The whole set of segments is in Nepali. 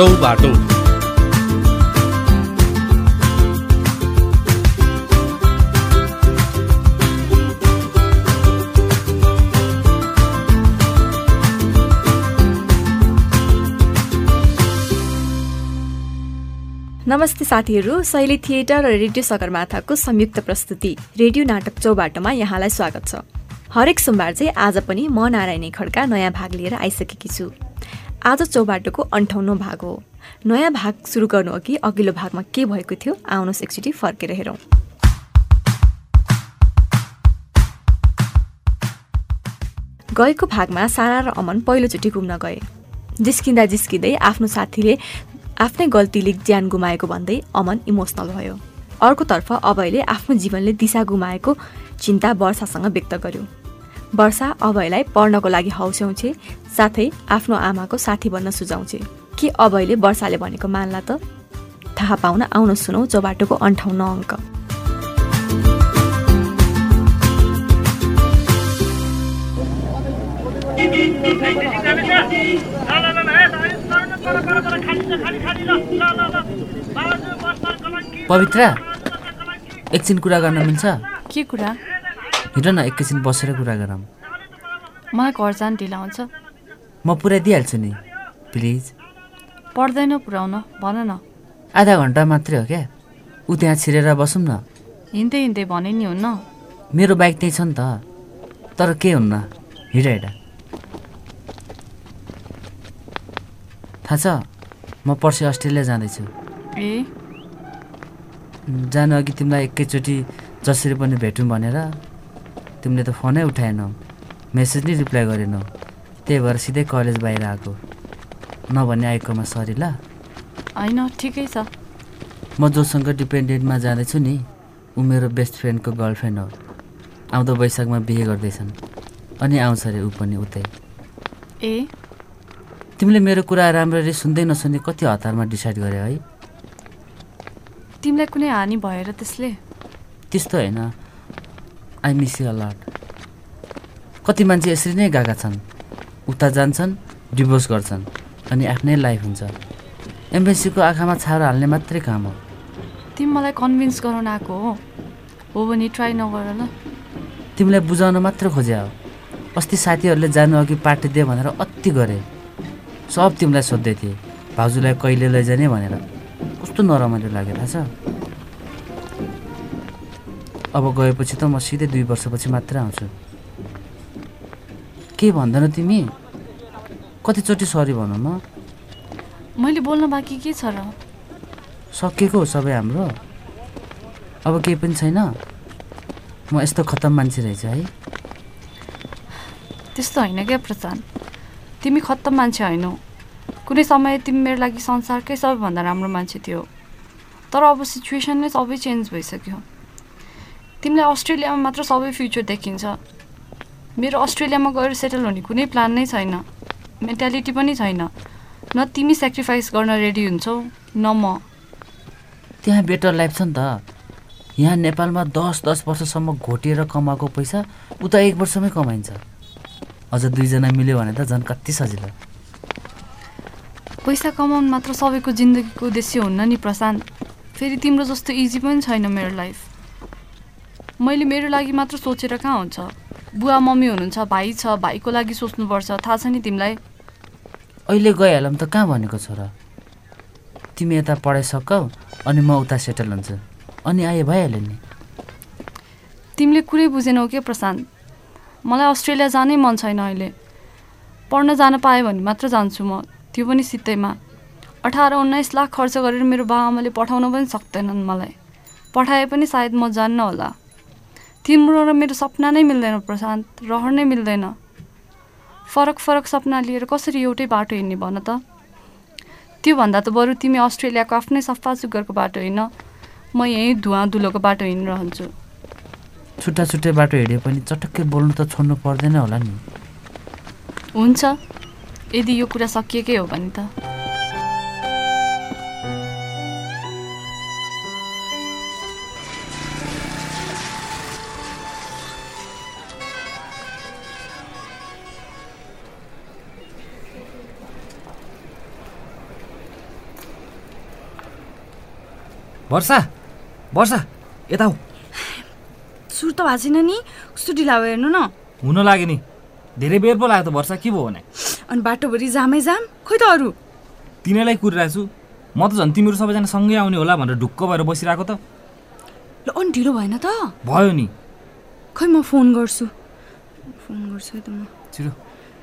चौबाटो। नमस्ते साथीहरू शैली थिएटर र रेडियो सगरमाथाको संयुक्त प्रस्तुति रेडियो नाटक चौबाटोमा यहाँलाई स्वागत छ। हरेक सोमबार चाहिँ आज पनि म नारायणी खड्का नयाँ भाग लिएर आइसकेकी छु। आज चौबाटोको अन्ठाउन्नौ भाग हो। नयाँ भाग सुरु गर्नु अघि अघिल्लो भागमा के भएको थियो आउनुहोस् एकचोटि फर्केर हेरौँ। गएको भागमा सारा र अमन पहिलोचोटि घुम्न गए। जिस्किँदा जिस्किँदै आफ्नो साथीले आफ्नै गल्तीले ज्यान गुमाएको भन्दै अमन इमोसनल भयो। अर्कोतर्फ अभयले आफ्नो जीवनले दिशा गुमाएको चिन्ता वर्षासँग व्यक्त गर्यो। वर्षा अभयलाई पढ्नको लागि हौस्याउँछे साथै आफ्नो आमाको साथी बन्न सुझाउँछे। के अभयले वर्षाले भनेको मान्ला त? थाहा पाउन आउन सुनौ चौबाटोको अन्ठाउन्न अङ्क। पवित्र एकछिन कुरा गर्न मिल्छ? के कुरा? हिँड न एकैछिन बसेर कुरा गरौँ मलाई घर जान ढिला हुन्छ। म पुऱ्याइदिइहाल्छु नि प्लिज। पर्दैन पुऱ्याउन भन न। आधा घन्टा मात्रै हो क्या? ऊ त्यहाँ छिरेर बसौँ न। हिँड्दै हिँड्दै भने नि हुन्न। मेरो बाइक त्यही छ नि त। तर के हुन्न? हिँड हिँड। थाहा छ म पर्सि अस्ट्रेलिया जाँदैछु। ए? जानु अघि तिमीलाई एकैचोटि जसरी पनि भेटौँ भनेर। तिमीले त फोनै उठाएनौ। मेसेज नै रिप्लाई गरेनौ। त्यही भएर सिधै कलेज बाहिर आएको नभने आएकोमा सरी ल। होइन ठिकै छ। म जोसँग डिपेन्डेन्टमा जाँदैछु नि। ऊ मेरो बेस्ट फ्रेन्डको गर्लफ्रेन्ड हो। आउँदो वैशाखमा बिहे गर्दैछन्। अनि आउँछ अरे ऊ पनि उतै। ए? तिमीले मेरो कुरा राम्ररी सुन्दै नसुन्ने कति हतारमा डिसाइड गरे है। तिमीलाई कुनै हानि भएर त्यसले? त्यस्तो होइन। आई मिस यु अलट कति मान्छे यसरी नै गएका छन्? उता जान्छन् डिभोर्स गर्छन् अनि आफ्नै लाइफ हुन्छ। एम्बेसीको आँखामा छारो हाल्ने मात्रै काम हो। तिमी मलाई कन्भिन्स गराउन आएको हो। हो भने ट्राई नगर ल। तिमीलाई बुझाउन मात्र खोजे हो। अस्ति साथीहरूले जानु अघि पार्टी दे भनेर अति गरे। सब तिमीलाई सोध्दै थिए। भाउजूलाई कहिले लैजाने भनेर। कस्तो नरमाइलो थाहा छ? अब गएपछि त म सिधै दुई वर्षपछि मात्र आउँछु। के भन्दैन तिमी? कतिचोटि सरी भनौँ म। मैले बोल्न बाँकी के छ र? सकिएको हो सबै हाम्रो। अब केही पनि छैन। म यस्तो खतम मान्छे रहेछ है। त्यस्तो होइन क्या प्रशान्त। तिमी खत्तम मान्छे होइनौ कुनै समय तिमी मेरो लागि संसारकै सबैभन्दा राम्रो मान्छे थियो। तर अब सिचुएसनले सबै चेन्ज भइसक्यो। तिमीलाई अस्ट्रेलियामा मात्र सबै फ्युचर देखिन्छ। मेरो अस्ट्रेलियामा गएर सेटल हुने कुनै प्लान नै छैन। मेन्टालिटी पनि छैन। न तिमी सेक्रिफाइस गर्न रेडी हुन्छौ न म। त्यहाँ बेटर लाइफ छ नि त। यहाँ नेपालमा दस दस वर्षसम्म घोटिएर कमाएको पैसा उता एक वर्षमै कमाइन्छ। अझ दुईजना मिल्यो भने त झन् कति सजिलो। पैसा कमाउनु मात्र सबैको जिन्दगीको उद्देश्य हुन्न नि प्रशान्त। फेरि तिम्रो जस्तो इजी पनि छैन मेरो लाइफ मैले मेरो लागि मात्र सोचेर कहाँ हुन्छ? बुवा मम्मी हुनुहुन्छ भाइ छ भाइको लागि सोच्नुपर्छ थाहा छ नि तिमीलाई। अहिले गइहालौँ त कहाँ भनेको छ र? तिमी यता पढाइसकौ अनि म उता सेटल हुन्छु। अनि आए भइहाल्यो नि। तिमीले कुरै बुझेनौ के प्रशान्त? मलाई अस्ट्रेलिया जानै मन छैन अहिले। पढ्न जान पाएँ भने मात्र जान्छु म त्यो पनि सित्तैमा। अठार उन्नाइस लाख खर्च गरेर मेरो बाबाआमाले पठाउन पनि सक्दैनन् मलाई। पठाए पनि सायद म जान्न होला। तिम्रो र मेरो सपना नै मिल्दैन प्रशान्त रहर नै मिल्दैन। फरक फरक सपना लिएर कसरी एउटै बाटो हिँड्ने भन त? त्योभन्दा त बरु तिमी अस्ट्रेलियाको आफ्नै सफा सुग्गरको बाटो हिँड म यहीँ धुवा धुलोको बाटो हिँडिरहन्छु छुट्टा छुट्टै बाटो हिँड्यो पनि चटक्कै बोल्नु त छोड्नु पर्दैन होला नि। हुन्छ यदि यो कुरा सकिएकै हो भने त। वर्षा वर्षा यता हौ सुर त भएको छैन नि कस्तो ढिला भयो हेर्नु न। हुन लाग्यो नि। धेरै बेर पो लाग्यो त वर्षा के भयो भने? अनि बाटोभरि जामै जाम खोइ त अरू। तिनीहरूलाई कुरिरहेको छु म त झन् तिमीहरू सबैजना सँगै आउने होला भनेर ढुक्क भएर बसिरहेको त। ल अनि ढिलो भएन त? भयो नि। खै म फोन गर्छु। फोन गर्छु है त म। छिटो।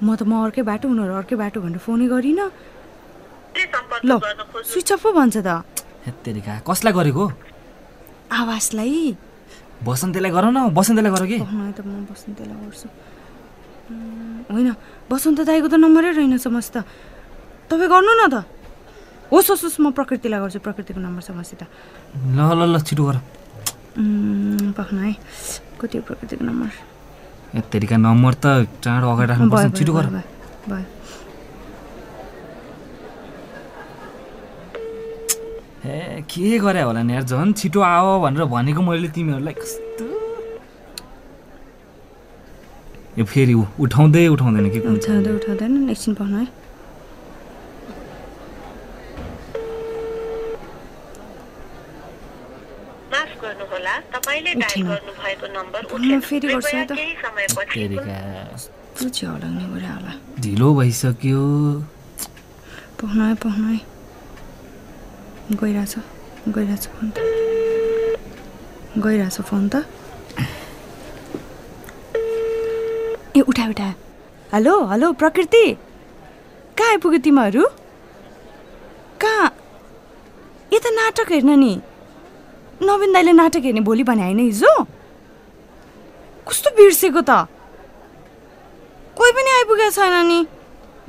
म त म अर्कै बाटो उनीहरू अर्कै बाटो भनेर फोनै गरिनँ। ल स्विच अफ पो भन्छ त। हेत्तेरिका। कसलाई गरेको? आवाजलाई? बसन्तलाई गर न बसन्तलाई गर कि। त म बसन्तलाई गर्छु। होइन बसन्त दाईको त नम्बरै रहेनछ मस त तपाईँ गर्नु न त। होस् होस् होस् म प्रकृतिलाई गर्छु प्रकृतिको नम्बर छ मसित। ल ल ल छिटो गर। पख्न है। कति प्रकृतिको नम्बर? हेत्तेरिका नम्बर त चाँडो अगाडि राख्नुपर्छ छिटो गर। भयो, ए के गरे होला नि यार झन् छिटो आऊ भनेर भनेको मैले तिमीहरूलाई कस्तो? यो फेरि उठाउँदै उठाउँदैन के उठाउँदै उठाउँदैन एकछिन पाउनु है। ढिलो भइसक्यो। पाउनु है पाउनु है। गइरहेछ गइरहेछ फोन त गइरहेछ फोन त ए उठा उठा। हेलो हेलो प्रकृति। कहाँ आइपुग्यो तिमीहरू? कहाँ? यता नाटक हेर्न नि। नवीन दाईले नाटक हेर्ने भोलि भने होइन हिजो? कस्तो बिर्सेको त? कोही पनि आइपुगेको छैन नि।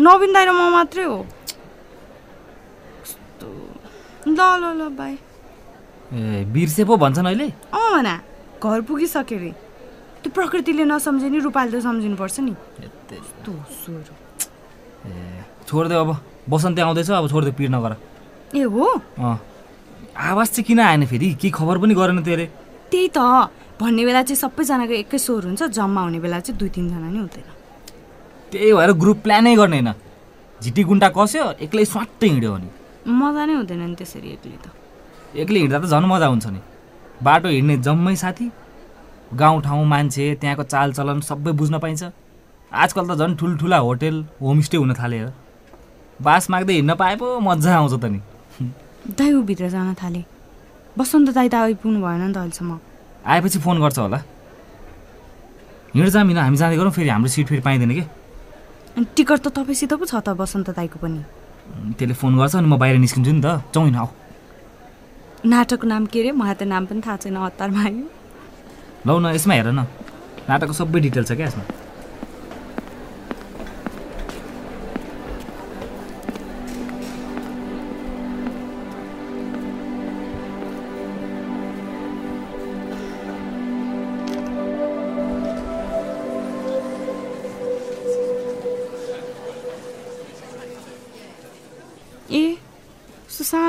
नवीन दाई र म मात्रै हो। ल ल ल बाई ए बिर्से पो भन्छन् अहिले। अँ भना घर पुगिसक्यो अरे। त्यो प्रकृतिले नसम्झे नि रूपाले त सम्झिनुपर्छ नि। ए छोडिदेऊ अब बसन्ती आउँदैछ अब छोडिदेऊ पिर नगर। ए हो? अँ। आवाज चाहिँ किन आएन फेरि? के खबर पनि गरेन तेरे त्यही त भन्ने बेला चाहिँ सबैजनाको एकै स्वर हुन्छ जम्मा हुने बेला चाहिँ दुई तिनजना नि हुँदैन। त्यही भएर ग्रुप प्लानै गर्ने होइन। झिटी गुन्टा कस्यो एक्लै स्वाट्टै हिँड्यो भने। मजा नै हुँदैन नि त्यसरी एक्लै त। एक्लै हिँड्दा त झन् मजा हुन्छ नि। बाटो हिँड्ने जम्मै साथी गाउँठाउँ मान्छे त्यहाँको चालचलन सबै बुझ्न पाइन्छ। आजकल त झन् ठुल्ठुला होटेल होमस्टे हुन थाल्यो बास माग्दै हिँड्न पाए पो मजा आउँछ त नि। दाइ ऊ भित्र जान थाले। बसन्त दाइ त आइपुग्नु भएन नि त अहिलेसम्म। आएपछि फोन गर्छ होला। हिँड जामिन हामी जाँदै गरौँ फेरि हाम्रो सिट फेरि पाइँदैन कि? टिकट त तपाईँसित पो छ त बसन्त दाईको पनि। त्यसले फोन गर्छ अनि म बाहिर निस्किन्छु नि त। हिँड आऊ। नाटकको नाम के अरे? मलाई त नाम पनि थाहा छैन हतारमा आयो लौ न यसमा हेर न। नाटकको सबै डिटेल छ क्या यसमा?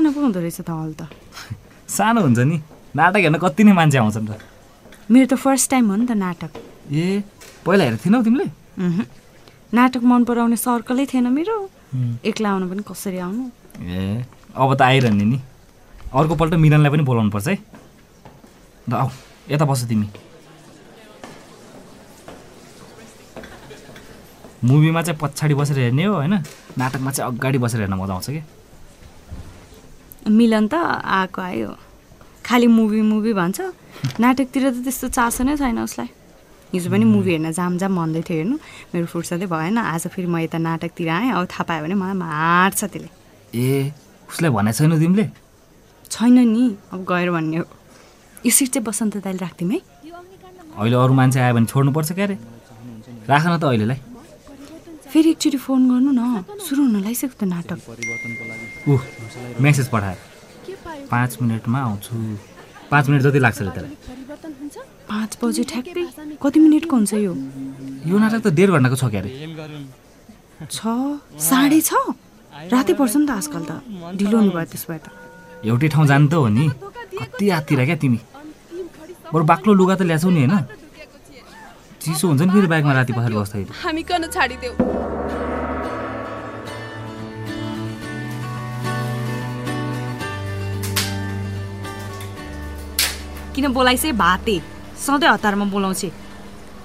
सानो पो हुँदो रहेछ त हल त। सानो हुन्छ नि। नाटक हेर्न कति नै मान्छे आउँछन् र मेरो त फर्स्ट टाइम हो नि त नाटक। ए पहिला हेरेको थिएनौ तिमीले। नाटक मन पराउने सर्कलै थिएन मेरो। एक्ला आउनु पनि कसरी आउनु? ए अब त आइरहने नि। अर्कोपल्ट मिलनलाई पनि बोलाउनु पर्छ है। ल आऊ यता बस तिमी। मुभीमा चाहिँ पछाडि बसेर हेर्ने हो होइन? नाटकमा चाहिँ अगाडि बसेर हेर्न मजा आउँछ कि? मिलन त आएको आयो खालि मुभी मुभी भन्छ। नाटकतिर त त्यस्तो चासो नै छैन उसलाई। हिजो पनि मुभी हेर्न जाम जाम भन्दै थियो हेर्नु। मेरो फुर्सदै भएन। आज फेरि म यता नाटकतिर आएँ। अब थाहा पायो भने मलाई मार्छ त्यसले। ए उसलाई भनेको छैनौ तिमीले? छैन नि। अब गएर भन्ने हो। यो सिट चाहिँ बसन्त दाइले राखिदिउँ है। अहिले अरू मान्छे आयो भने छोड्नुपर्छ क्या अरे राख न त अहिलेलाई। फेरि एकचोटि फोन गर्नु न। सुरु हुन लागिसक्यो त नाटक। ऊ मेसेज पठाए पाँच मिनटमा आउँछु। पाँच मिनट जति लाग्छ अरे त्यसलाई। पाँच बजे ठ्याक्कै। कति मिनटको हुन्छ यो? यो नाटक त डेढ घन्टाको छ क्या अरे? छ? साढे छ? रातै पर्छ नि त आजकल त। ढिलो हुनु भयो त्यसो भए त। एउटै ठाउँ जानु त हो नि। कति आत्तिर क्या तिमी? बरु बाक्लो लुगा त ल्याछौ नि होइन। चिसो हुन्छ नि फेरि बाइकमा राति पछाडि बस्दाखेरि। हामी गर्न छाडिदेऊ? किन बोलाइसे भाते? सधैँ हतारमा बोलाउँछे।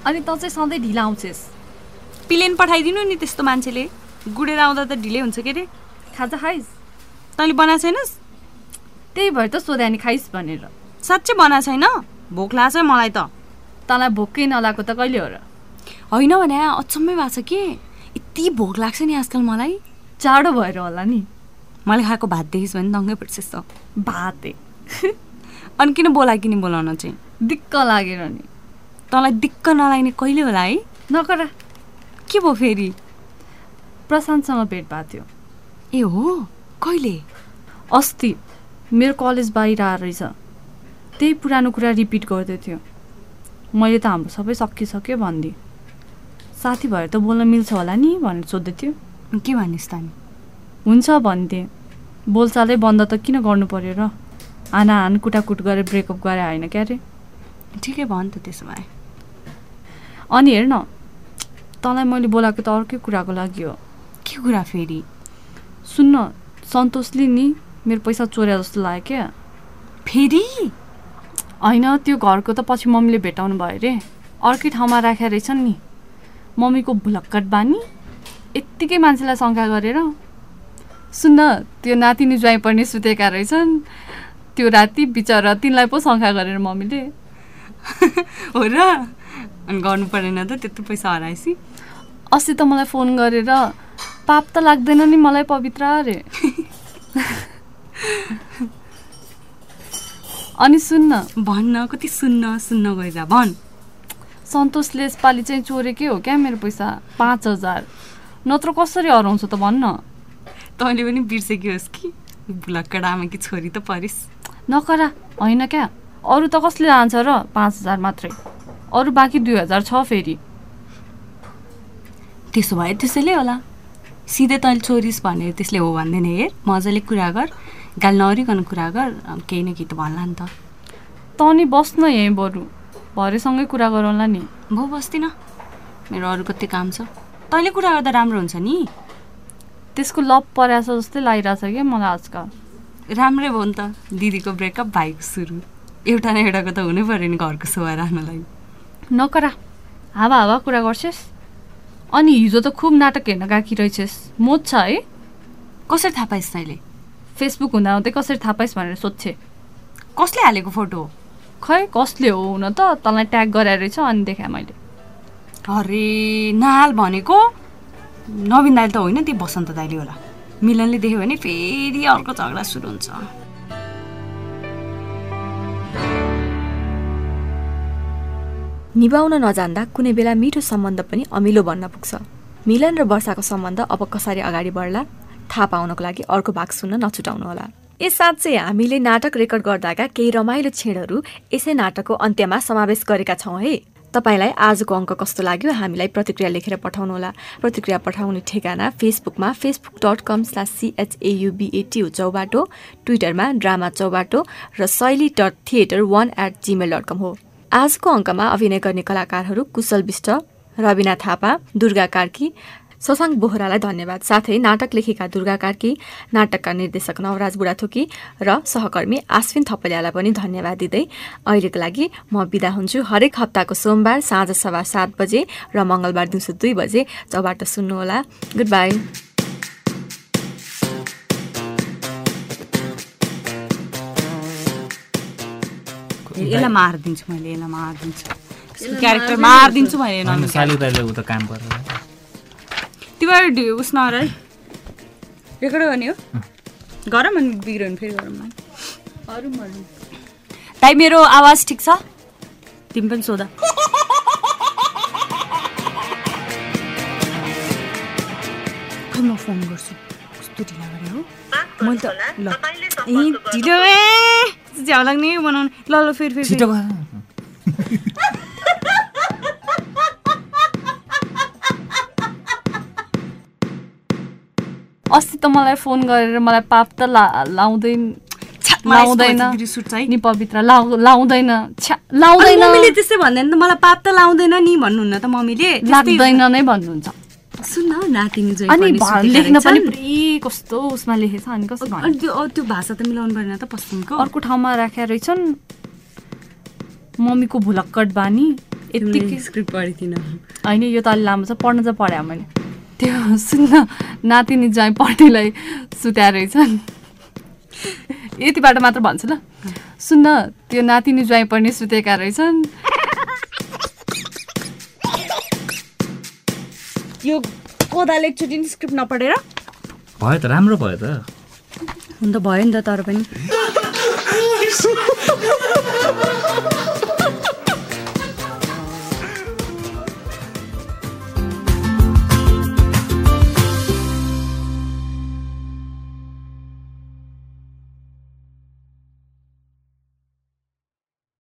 अनि तँ चाहिँ सधैँ ढिला आउँछेस्। प्लेन पठाइदिनु नि त्यस्तो मान्छेले। गुडेर आउँदा त ढिलै हुन्छ के अरे खाजा खाइस्? तैँले बनाएको छैनस् त्यही भएर त सोध्या नि खाइस् भनेर। साँच्चै बनाएको छैन भोक लाग्छ है मलाई त। तँलाई भोकै नलाएको त कहिले हो र? होइन भने अचम्मै भएको छ कि? यति भोक लाग्छ नि आजकल मलाई। चाँडो भएर होला नि। मैले खाएको भात देखिस् भने दङ्गै पर्छ यस्तो भाते। अनि किन बोलाइ किन बोलाउन चाहिँ? दिक्क लागेर नि। तँलाई दिक्क नलाग्ने कहिले होला है? नकरा के भयो फेरि? प्रशान्तसँग भेट भएको थियो। ए हो? कहिले? अस्ति मेरो कलेज बाहिर आएर रहेछ। त्यही पुरानो कुरा रिपिट गर्दै थियो। मैले त हाम्रो सबै सकिसक्यो भनिदिएँ साथी भएर त बोल्न मिल्छ होला नि भनेर सोध्दै थियो। के भनिस् त हुन्छ भनिदिएँ बोलचालै बन्द त किन गर्नु पर्यो र? हानाहान कुटाकुट गरेर ब्रेकअप गरे होइन क्या अरे ठिकै भयो नि त त्यसो भए। अनि हेर न तँलाई मैले बोलाएको त अर्कै कुराको लागि हो। के कुरा फेरि? सुन्न सन्तोषले नि मेरो पैसा चोर्या जस्तो लाग्यो क्या। फेरि? होइन त्यो घरको त पछि मम्मीले भेटाउनु भयो अरे अर्कै ठाउँमा राखेर रहेछन् नि। मम्मीको भुलक्कट बानी। यत्तिकै मान्छेलाई शङ्का गरेर। सुन्न त्यो नातिनी ज्वाइँ पर्ने सुतेका रहेछन्। त्यो राति बिचरा तिनलाई पो शङ्का गरेर मम्मीले हो र? अनि गर्नु परेन त त्यत्रो पैसा हराएपछि? अस्ति त मलाई फोन गरेर पाप त लाग्दैन नि मलाई पवित्र अरे। अनि सुन्न। भन्न कति सुन्न सुन्न गइजा भन्। सन्तोषले यसपालि चाहिँ चोरेकै हो क्या मेरो पैसा? पाँच हजार। नत्र कसरी हराउँछ त भन्न? तैँले पनि बिर्सेकी कि? भुलक्कड आमाकी छोरी त परिस्। नकरा होइन क्या? अरू त कसले लान्छ र पाँच हजार मात्रै? अरू बाँकी दुई हजार छ फेरि। त्यसो भए त्यसैले होला। सिधै तैँले छोरिस् भनेर त्यसले हो भन्दैन हेर। मजाले कुरा गर। गाली नअरिकन कुरा गर। केही न केही त भन्ला नि त। त नि बस्न यहीँ बरु। भरेसँगै कुरा गरौँला नि। भो बस्दिनँ। मेरो अरू कति काम छ? तैँले कुरा गर्दा राम्रो हुन्छ नि। त्यसको लप पराछ जस्तै लागिरहेछ क्या मलाई आजकल। राम्रै भयो नि त। दिदीको ब्रेकअप भाइको सुरु। एउटा न एउटाको त हुनै पऱ्यो नि घरको सोहा राख्नलाई नकरा हावा हावा कुरा गर्छेस्? अनि हिजो त खुब नाटक हेर्न गएकी रहेछस्। मोज छ है? कसरी थाहा पाइस् तैँले? फेसबुक हुँदा हुँदै कसरी थाहा पाइस् भनेर सोध्छे। कसले हालेको फोटो? खै कसले हो हुन त? तँलाई ट्याग गराएर रहेछ अनि देखाएँ मैले। अरे नाल भनेको? नवीन दाइले त होइन ती बसन्त दाइले होला। मिलनले देख्यो भने फेरि अर्को झगडा सुरु हुन्छ। निभाउन नजान्दा कुनै बेला मिठो सम्बन्ध पनि अमिलो बन्न पुग्छ। मिलन र वर्षाको सम्बन्ध अब कसरी अगाडि बढ्ला थाहा पाउनको लागि अर्को भाग सुन्न नछुटाउनुहोला यससाथ चाहिँ हामीले नाटक रेकर्ड गर्दाका केही रमाइलो क्षणहरू यसै नाटकको अन्त्यमा समावेश गरेका छौँ है। तपाईँलाई आजको अङ्क कस्तो लाग्यो? हामीलाई प्रतिक्रिया लेखेर पठाउनुहोला। प्रतिक्रिया पठाउने ठेगाना फेसबुकमा फेसबुक डट कम स्लास सिएचएयुबिएटी चौबाटो। ट्विटरमा ड्रामा चौबाटो र Shaili dot theatre one eight Gmail dot com हो। आजको अङ्कमा अभिनय गर्ने कलाकारहरू कुशल विष्ट रविना थापा दुर्गा कार्की शशाङ्क बोहरालाई धन्यवाद। साथै नाटक लेखेका दुर्गा कार्की नाटकका निर्देशक नवराज बुढाथोकी र सहकर्मी आश्विन थपलियालाई पनि धन्यवाद दिँदै अहिलेको लागि म बिदा हुन्छु। हरेक हप्ताको सोमबार साँझ सभा सात बजे र मङ्गलबार दिउँसो दुई बजे चौबाट सुन्नुहोला। गुड बाई यसलाई मारिदिन्छु मैले यसलाई मारिदिन्छु। क्यारेक्टर मारिदिन्छु। मैले साली दाइले उता काम गरेर तिमीहरू उस नगर है रेकर्ड गर्ने हो। गरौँ अनि बिग्रियो भने फेरि गरौँ न दाइ मेरो आवाज ठिक छ? तिमी पनि सोध। खै म फोन गर्छु? कस्तो ढिला गरे हो? मैले त ल। ए ढिलो। ए झ्याउ लाग्ने बनाउने। ल ल फेरि फेरि। अस्ति त मलाई फोन गरेर मलाई पाप त ला लाउँदैन। लाउँदैन। नि पवित्र लाउ लाउँदैन। छ्या लाउँदैन। मम्मीले त्यस्तै भन्दैन त मलाई पाप त लाउँदैन नि भन्नुहुन्न त मम्मीले। लाग्दैन नै भन्नुहुन्छ। सुन न नातिनी जोइ अनि लेख्न पनि। पुरै कस्तो उसमा लेखेछ अनि कस्तो त्यो त्यो भाषा त मिलाउनु परेन त पश्चिमको। अर्को ठाउँमा राखेर रहेछन्। मम्मीको भुलक्कट बानी। यत्तिकै स्क्रिप्ट पढेको थिइनँ होइन यो त अलि लामो छ पढ्न चाहिँ पढाएँ मैले। त्यो सुन्न नातिनी ज्वाइँ पढ्नेलाई सुत्या रहेछन्। यतिबाट मात्र भन्छु ल। सुन्न त्यो नातिनी ज्वाइँ पढ्ने सुतेका रहेछन्। यो कोदाले एकचोटि नि स्क्रिप्ट नपढेर? भयो त राम्रो भयो त। हुन त भयो नि त तर पनि।